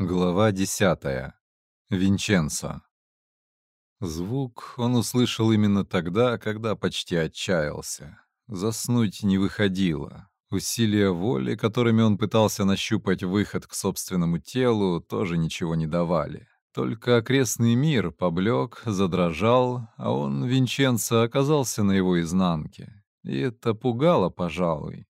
Глава десятая. Винченцо. Звук он услышал именно тогда, когда почти отчаялся. Заснуть не выходило. Усилия воли, которыми он пытался нащупать выход к собственному телу, тоже ничего не давали. Только окрестный мир поблек, задрожал, а он, Винченцо, оказался на его изнанке. И это пугало, пожалуй.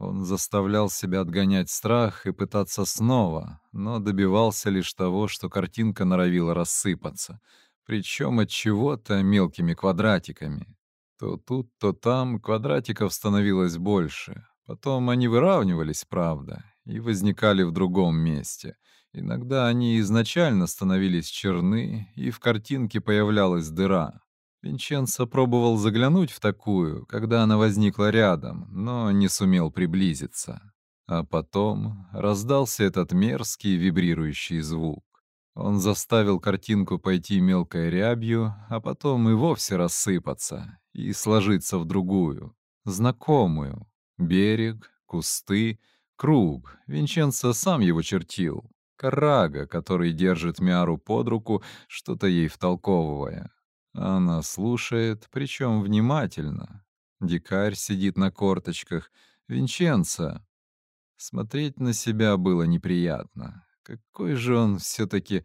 Он заставлял себя отгонять страх и пытаться снова, но добивался лишь того, что картинка норовила рассыпаться, причем от чего-то мелкими квадратиками. То тут, то там квадратиков становилось больше. Потом они выравнивались, правда, и возникали в другом месте. Иногда они изначально становились черны, и в картинке появлялась дыра. Винченцо пробовал заглянуть в такую, когда она возникла рядом, но не сумел приблизиться. А потом раздался этот мерзкий вибрирующий звук. Он заставил картинку пойти мелкой рябью, а потом и вовсе рассыпаться и сложиться в другую, знакомую. Берег, кусты, круг. Винченцо сам его чертил. Карага, который держит Миару под руку, что-то ей втолковывая. Она слушает, причем внимательно. Дикарь сидит на корточках. Винченцо. Смотреть на себя было неприятно. Какой же он все-таки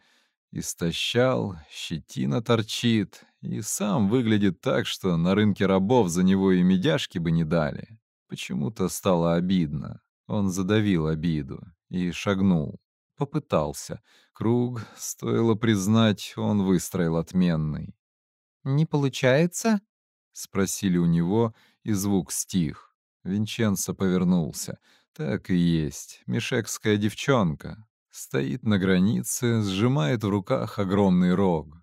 истощал, щетина торчит, и сам выглядит так, что на рынке рабов за него и медяшки бы не дали. Почему-то стало обидно. Он задавил обиду и шагнул. Попытался. Круг, стоило признать, он выстроил отменный. «Не получается?» — спросили у него, и звук стих. Винченцо повернулся. Так и есть, мешекская девчонка. Стоит на границе, сжимает в руках огромный рог.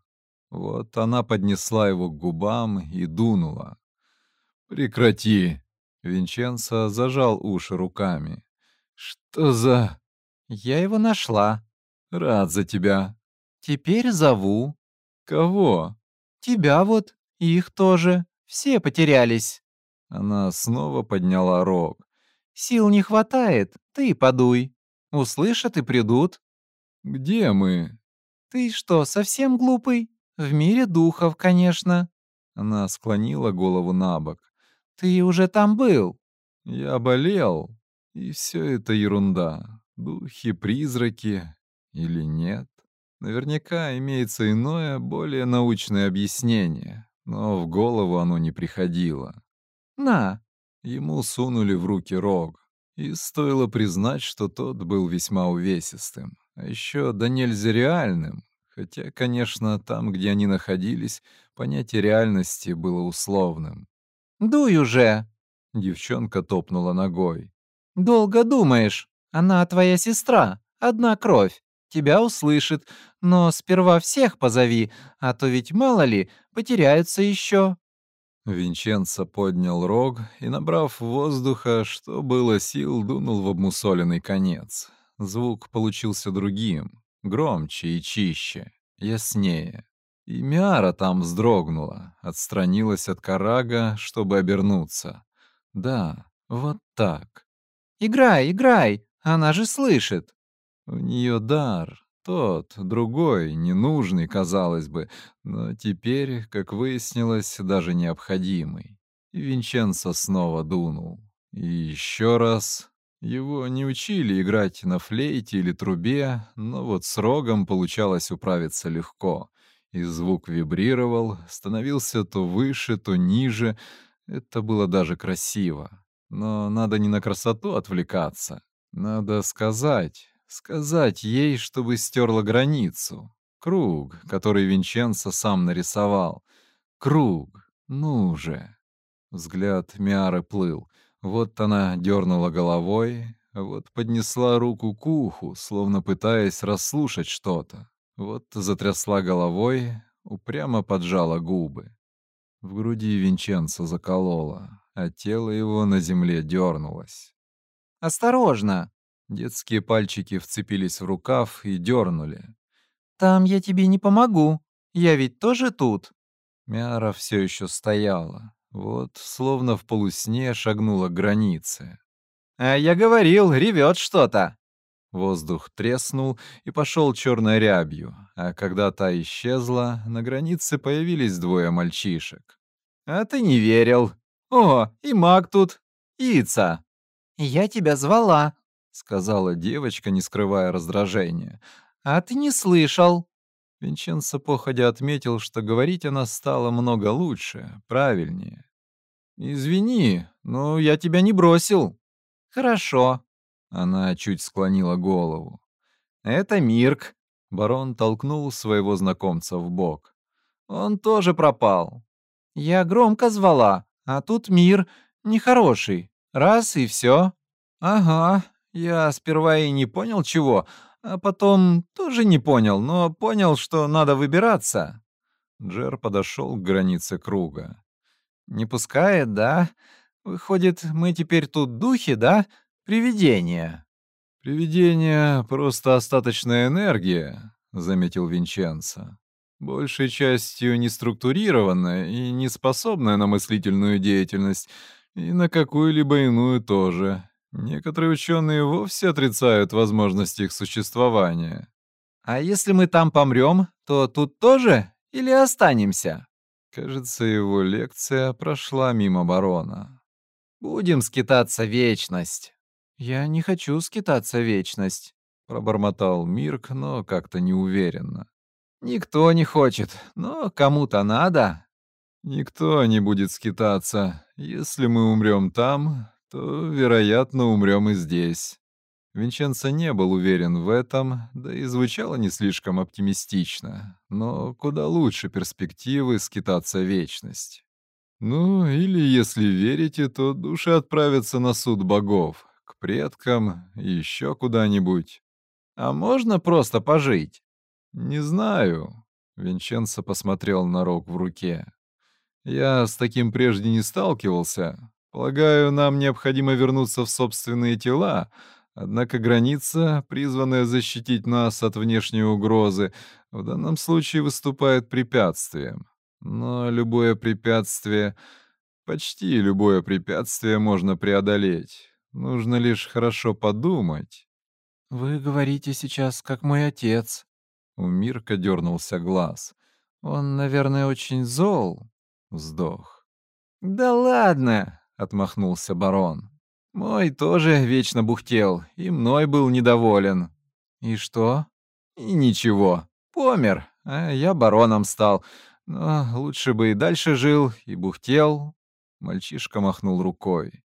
Вот она поднесла его к губам и дунула. «Прекрати!» Винченцо зажал уши руками. «Что за...» «Я его нашла». «Рад за тебя». «Теперь зову». «Кого?» Тебя вот, их тоже. Все потерялись». Она снова подняла рог. «Сил не хватает, ты подуй. Услышат и придут». «Где мы?» «Ты что, совсем глупый? В мире духов, конечно». Она склонила голову на бок. «Ты уже там был». «Я болел. И все это ерунда. Духи, призраки или нет?» Наверняка имеется иное, более научное объяснение, но в голову оно не приходило. «На!» Ему сунули в руки рог, и стоило признать, что тот был весьма увесистым, а еще да нельзя реальным, хотя, конечно, там, где они находились, понятие реальности было условным. «Дуй уже!» — девчонка топнула ногой. «Долго думаешь? Она твоя сестра, одна кровь тебя услышит, но сперва всех позови, а то ведь мало ли, потеряются еще». Винченцо поднял рог и, набрав воздуха, что было сил, дунул в обмусоленный конец. Звук получился другим, громче и чище, яснее. И Миара там вздрогнула, отстранилась от Карага, чтобы обернуться. Да, вот так. «Играй, играй, она же слышит!» У нее дар, тот, другой, ненужный, казалось бы, но теперь, как выяснилось, даже необходимый. И Винченцо снова дунул. И еще раз. Его не учили играть на флейте или трубе, но вот с рогом получалось управиться легко. И звук вибрировал, становился то выше, то ниже. Это было даже красиво. Но надо не на красоту отвлекаться. Надо сказать, Сказать ей, чтобы стерла границу. Круг, который Винченцо сам нарисовал. Круг. Ну же. Взгляд Миары плыл. Вот она дернула головой, вот поднесла руку к уху, словно пытаясь расслушать что-то. Вот затрясла головой, упрямо поджала губы. В груди Винченцо заколола, а тело его на земле дернулось. «Осторожно!» Детские пальчики вцепились в рукав и дернули. «Там я тебе не помогу. Я ведь тоже тут». Мяра все еще стояла. Вот, словно в полусне, шагнула к границе. «А я говорил, ревет что-то». Воздух треснул и пошел черной рябью, а когда та исчезла, на границе появились двое мальчишек. «А ты не верил. О, и маг тут. Ица!» «Я тебя звала», — сказала девочка, не скрывая раздражения. «А ты не слышал». Винченцо походя отметил, что говорить она стала много лучше, правильнее. «Извини, но я тебя не бросил». «Хорошо», она чуть склонила голову. «Это Мирк», — барон толкнул своего знакомца в бок. «Он тоже пропал. Я громко звала, а тут мир нехороший. Раз и все. «Ага, я сперва и не понял чего, а потом тоже не понял, но понял, что надо выбираться». Джер подошел к границе круга. «Не пускает, да? Выходит, мы теперь тут духи, да? Привидение. Привидение — просто остаточная энергия, — заметил Винченцо. Большей частью не структурированная и не способная на мыслительную деятельность, и на какую-либо иную тоже. Некоторые ученые вовсе отрицают возможность их существования. «А если мы там помрем, то тут тоже или останемся?» Кажется, его лекция прошла мимо барона. «Будем скитаться вечность». «Я не хочу скитаться вечность», — пробормотал Мирк, но как-то неуверенно. «Никто не хочет, но кому-то надо». «Никто не будет скитаться. Если мы умрем там, то, вероятно, умрем и здесь». Винченцо не был уверен в этом, да и звучало не слишком оптимистично, но куда лучше перспективы скитаться вечность. Ну, или, если верите, то души отправятся на суд богов, к предкам еще куда-нибудь. А можно просто пожить? Не знаю. Винченцо посмотрел на рог в руке. Я с таким прежде не сталкивался. Полагаю, нам необходимо вернуться в собственные тела, однако граница, призванная защитить нас от внешней угрозы, в данном случае выступает препятствием. Но любое препятствие, почти любое препятствие можно преодолеть. Нужно лишь хорошо подумать. Вы говорите сейчас, как мой отец. У Мирка дернулся глаз. Он, наверное, очень зол. Вздох. Да ладно, отмахнулся барон. Мой тоже вечно бухтел, и мной был недоволен. И что? И ничего. Помер, а я бароном стал. Но лучше бы и дальше жил, и бухтел. Мальчишка махнул рукой.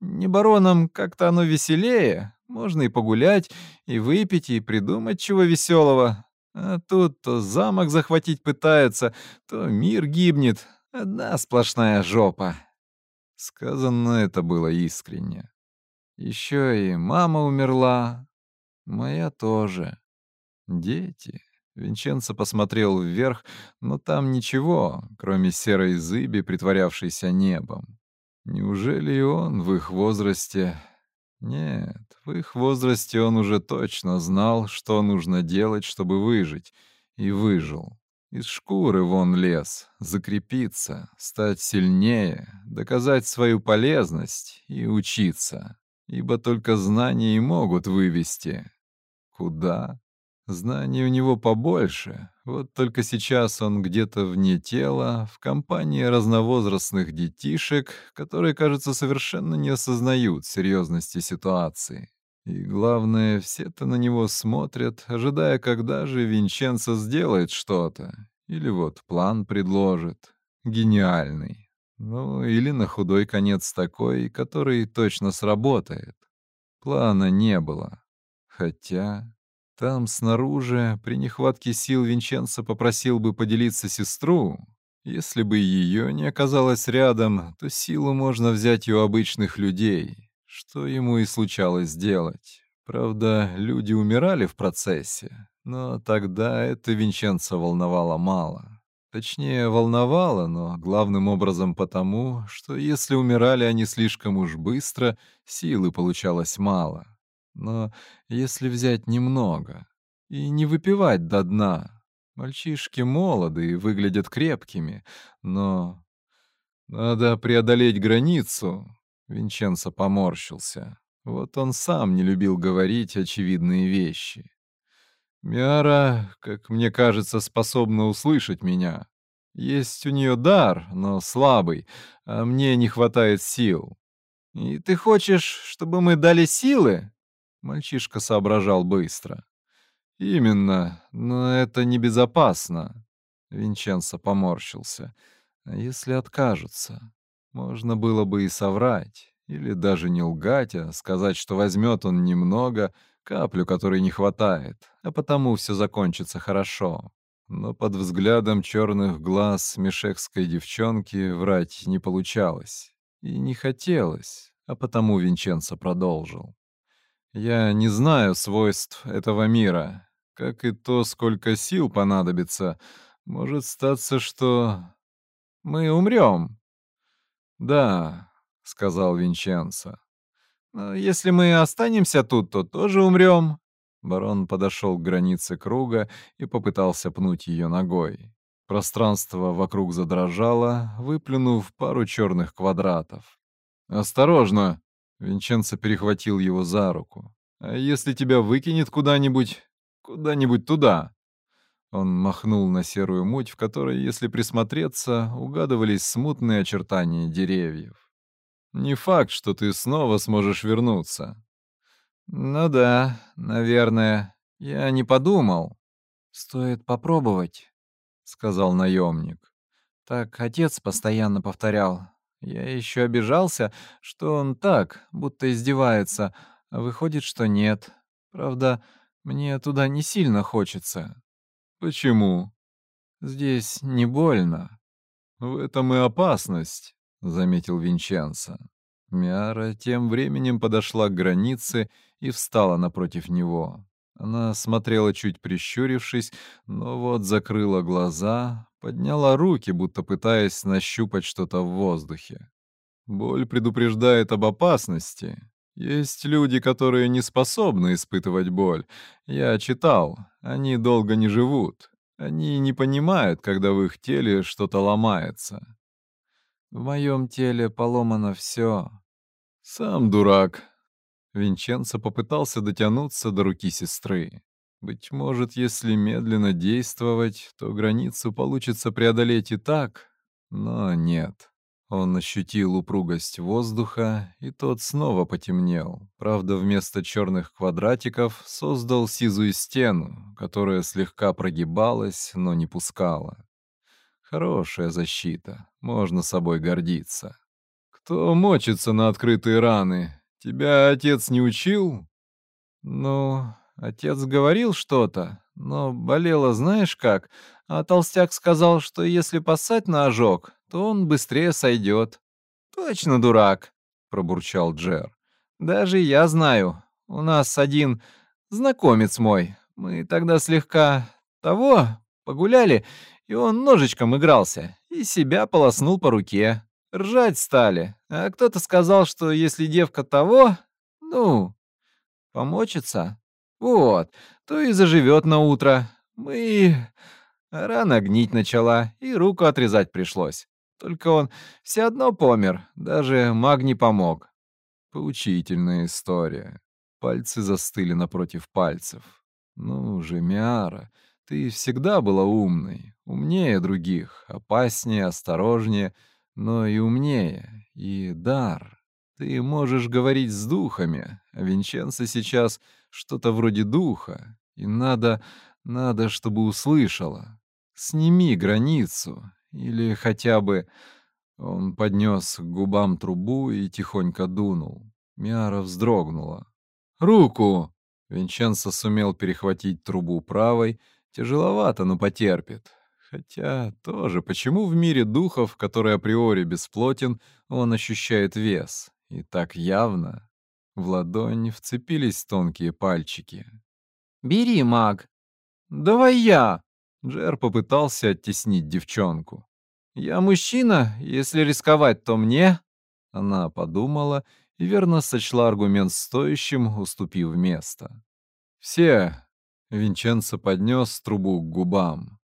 Не бароном как-то оно веселее. Можно и погулять, и выпить, и придумать чего веселого. А тут то замок захватить пытаются, то мир гибнет. Одна сплошная жопа. Сказано это было искренне. Еще и мама умерла. Моя тоже. Дети. Винченцо посмотрел вверх, но там ничего, кроме серой зыби, притворявшейся небом. Неужели он в их возрасте... Нет, в их возрасте он уже точно знал, что нужно делать, чтобы выжить, и выжил. Из шкуры вон лез, закрепиться, стать сильнее, доказать свою полезность и учиться, ибо только знания и могут вывести. Куда? Знаний у него побольше, вот только сейчас он где-то вне тела, в компании разновозрастных детишек, которые, кажется, совершенно не осознают серьезности ситуации. И главное, все-то на него смотрят, ожидая, когда же Винченцо сделает что-то. Или вот план предложит. Гениальный. Ну, или на худой конец такой, который точно сработает. Плана не было. Хотя... Там, снаружи, при нехватке сил Винченцо попросил бы поделиться сестру. Если бы ее не оказалось рядом, то силу можно взять у обычных людей, что ему и случалось делать. Правда, люди умирали в процессе, но тогда это Винченцо волновало мало. Точнее, волновало, но главным образом потому, что если умирали они слишком уж быстро, силы получалось мало. Но если взять немного и не выпивать до дна, мальчишки молоды и выглядят крепкими, но... Надо преодолеть границу. Винченцо поморщился. Вот он сам не любил говорить очевидные вещи. Миара, как мне кажется, способна услышать меня. Есть у нее дар, но слабый, а мне не хватает сил. И ты хочешь, чтобы мы дали силы? Мальчишка соображал быстро. Именно, но это небезопасно. Винченцо поморщился. А если откажутся? Можно было бы и соврать, или даже не лгать, а сказать, что возьмет он немного, каплю, которой не хватает, а потому все закончится хорошо. Но под взглядом черных глаз мешекской девчонки врать не получалось. И не хотелось, а потому Винченцо продолжил. «Я не знаю свойств этого мира, как и то, сколько сил понадобится. Может статься, что мы умрем». «Да», — сказал Винченцо. «Но если мы останемся тут, то тоже умрем». Барон подошел к границе круга и попытался пнуть ее ногой. Пространство вокруг задрожало, выплюнув пару черных квадратов. «Осторожно!» — Винченцо перехватил его за руку. «А если тебя выкинет куда-нибудь... куда-нибудь туда?» Он махнул на серую муть, в которой, если присмотреться, угадывались смутные очертания деревьев. «Не факт, что ты снова сможешь вернуться». «Ну да, наверное. Я не подумал. Стоит попробовать», — сказал наемник. Так отец постоянно повторял. Я еще обижался, что он так, будто издевается, а выходит, что нет. Правда, мне туда не сильно хочется. Почему? Здесь не больно. В этом и опасность, заметил Винченцо. Миара тем временем подошла к границе и встала напротив него. Она смотрела чуть прищурившись, но вот закрыла глаза, подняла руки, будто пытаясь нащупать что-то в воздухе. Боль предупреждает об опасности. Есть люди, которые не способны испытывать боль. Я читал, они долго не живут. Они не понимают, когда в их теле что-то ломается. В моем теле поломано все. Сам дурак. Винченцо попытался дотянуться до руки сестры. Быть может, если медленно действовать, то границу получится преодолеть и так, но нет. Он ощутил упругость воздуха, и тот снова потемнел. Правда, вместо черных квадратиков создал сизую стену, которая слегка прогибалась, но не пускала. Хорошая защита, можно собой гордиться. Кто мочится на открытые раны? Тебя отец не учил? Ну, Отец говорил что-то, но болело знаешь как, а толстяк сказал, что если поссать на ожог, то он быстрее сойдет. «Точно дурак», — пробурчал Джер. «Даже я знаю. У нас один знакомец мой. Мы тогда слегка того погуляли, и он ножичком игрался и себя полоснул по руке. Ржать стали. А кто-то сказал, что если девка того, ну, помочится, вот, то и заживет на утро. Мы... Рана гнить начала, и руку отрезать пришлось. Только он все одно помер, даже маг не помог. Поучительная история. Пальцы застыли напротив пальцев. Ну же, Миара, ты всегда была умной, умнее других, опаснее, осторожнее, но и умнее, и дар. Ты можешь говорить с духами, а Винченцо сейчас что-то вроде духа, и надо, надо, чтобы услышала. Сними границу, или хотя бы... Он поднес к губам трубу и тихонько дунул. Миара вздрогнула. «Руку!» Винченцо сумел перехватить трубу правой. Тяжеловато, но потерпит. Хотя тоже, почему в мире духов, который априори бесплотен, он ощущает вес? И так явно. В ладонь вцепились тонкие пальчики. «Бери, маг!» «Давай я!» Джер попытался оттеснить девчонку. «Я мужчина, если рисковать, то мне...» Она подумала и верно сочла аргумент стоящим, уступив место. «Все!» — Винченцо поднес трубу к губам.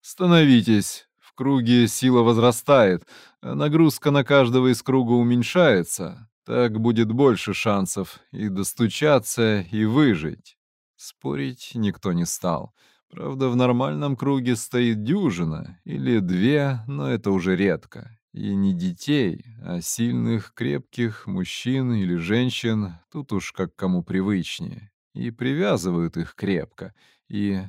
«Становитесь! В круге сила возрастает, нагрузка на каждого из круга уменьшается, Так будет больше шансов и достучаться, и выжить. Спорить никто не стал. Правда, в нормальном круге стоит дюжина или две, но это уже редко. И не детей, а сильных, крепких мужчин или женщин, тут уж как кому привычнее. И привязывают их крепко. И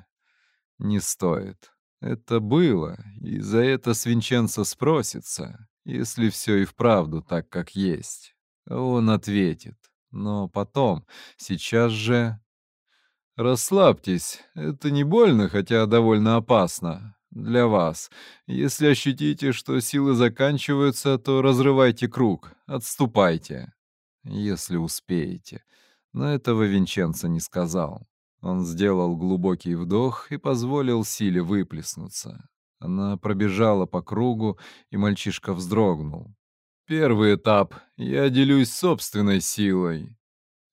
не стоит. Это было, и за это Свинченцо спросится, если все и вправду так, как есть. Он ответит. Но потом, сейчас же... Расслабьтесь, это не больно, хотя довольно опасно. Для вас. Если ощутите, что силы заканчиваются, то разрывайте круг, отступайте. Если успеете. Но этого Винченцо не сказал. Он сделал глубокий вдох и позволил силе выплеснуться. Она пробежала по кругу, и мальчишка вздрогнул. «Первый этап. Я делюсь собственной силой».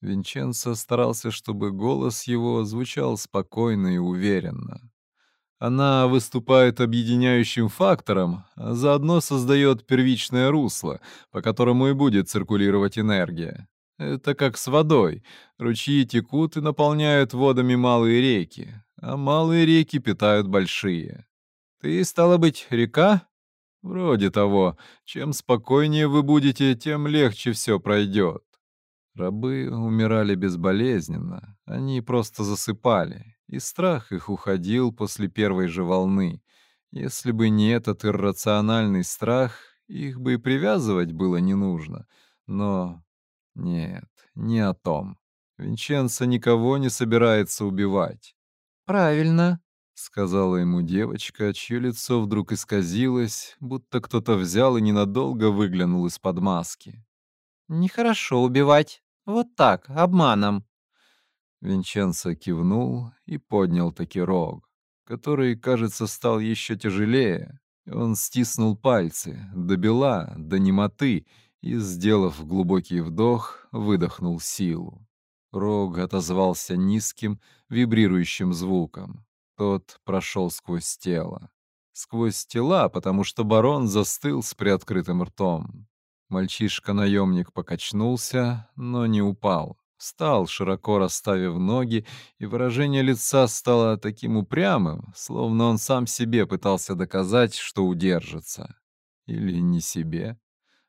Винченцо старался, чтобы голос его звучал спокойно и уверенно. Она выступает объединяющим фактором, а заодно создает первичное русло, по которому и будет циркулировать энергия. Это как с водой. Ручьи текут и наполняют водами малые реки, а малые реки питают большие. Ты, стала быть, река? Вроде того. Чем спокойнее вы будете, тем легче все пройдет. Рабы умирали безболезненно, они просто засыпали, и страх их уходил после первой же волны. Если бы не этот иррациональный страх, их бы и привязывать было не нужно. Но нет, не о том. Винченцо никого не собирается убивать. «Правильно», — сказала ему девочка, чье лицо вдруг исказилось, будто кто-то взял и ненадолго выглянул из-под маски. «Нехорошо убивать. Вот так, обманом». Винченцо кивнул и поднял таки рог, который, кажется, стал еще тяжелее. Он стиснул пальцы до бела, до немоты, и, сделав глубокий вдох, выдохнул силу. Рог отозвался низким, вибрирующим звуком. Тот прошел сквозь тело. Сквозь тела, потому что барон застыл с приоткрытым ртом. Мальчишка-наемник покачнулся, но не упал. Встал, широко расставив ноги, и выражение лица стало таким упрямым, словно он сам себе пытался доказать, что удержится. Или не себе.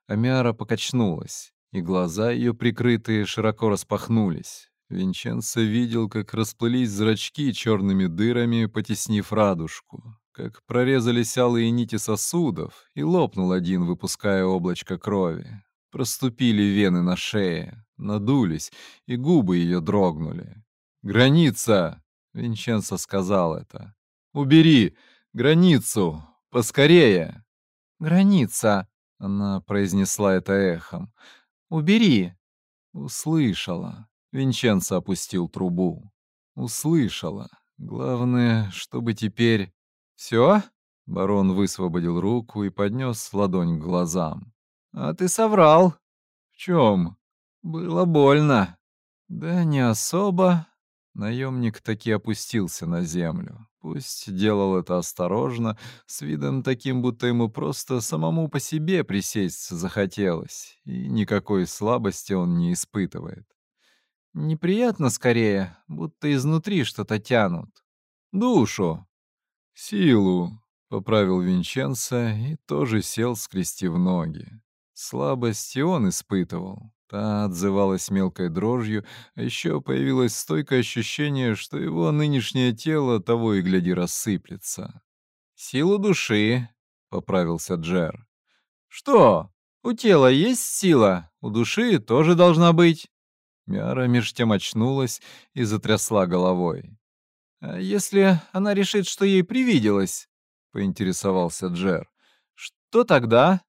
Амиара покачнулась, и глаза ее прикрытые широко распахнулись. Винченцо видел, как расплылись зрачки черными дырами, потеснив радужку, как прорезались алые нити сосудов, и лопнул один, выпуская облачко крови. Проступили вены на шее, надулись, и губы ее дрогнули. «Граница!» — Винченцо сказал это. «Убери! Границу! Поскорее!» «Граница!» Она произнесла это эхом. «Убери!» Услышала. Винченцо опустил трубу. Услышала. Главное, чтобы теперь... «Все?» Барон высвободил руку и поднес ладонь к глазам. «А ты соврал». «В чем?» «Было больно». «Да не особо». Наемник таки опустился на землю. Пусть делал это осторожно, с видом таким, будто ему просто самому по себе присесть захотелось, и никакой слабости он не испытывает. Неприятно скорее, будто изнутри что-то тянут. Душу. Силу, — поправил Винченцо и тоже сел, скрестив ноги. Слабость и он испытывал, Та отзывалась мелкой дрожью, а еще появилось стойкое ощущение, что его нынешнее тело того и гляди рассыплется. «Силу души», — поправился Джер. «Что? У тела есть сила, у души тоже должна быть». Мяра меж тем очнулась и затрясла головой. «А если она решит, что ей привиделось?» — поинтересовался Джер. «Что тогда?»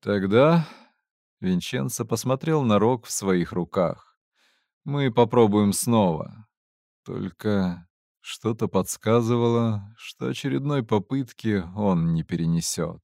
«Тогда Винченцо посмотрел на рог в своих руках. «Мы попробуем снова. Только что-то подсказывало, что очередной попытки он не перенесет».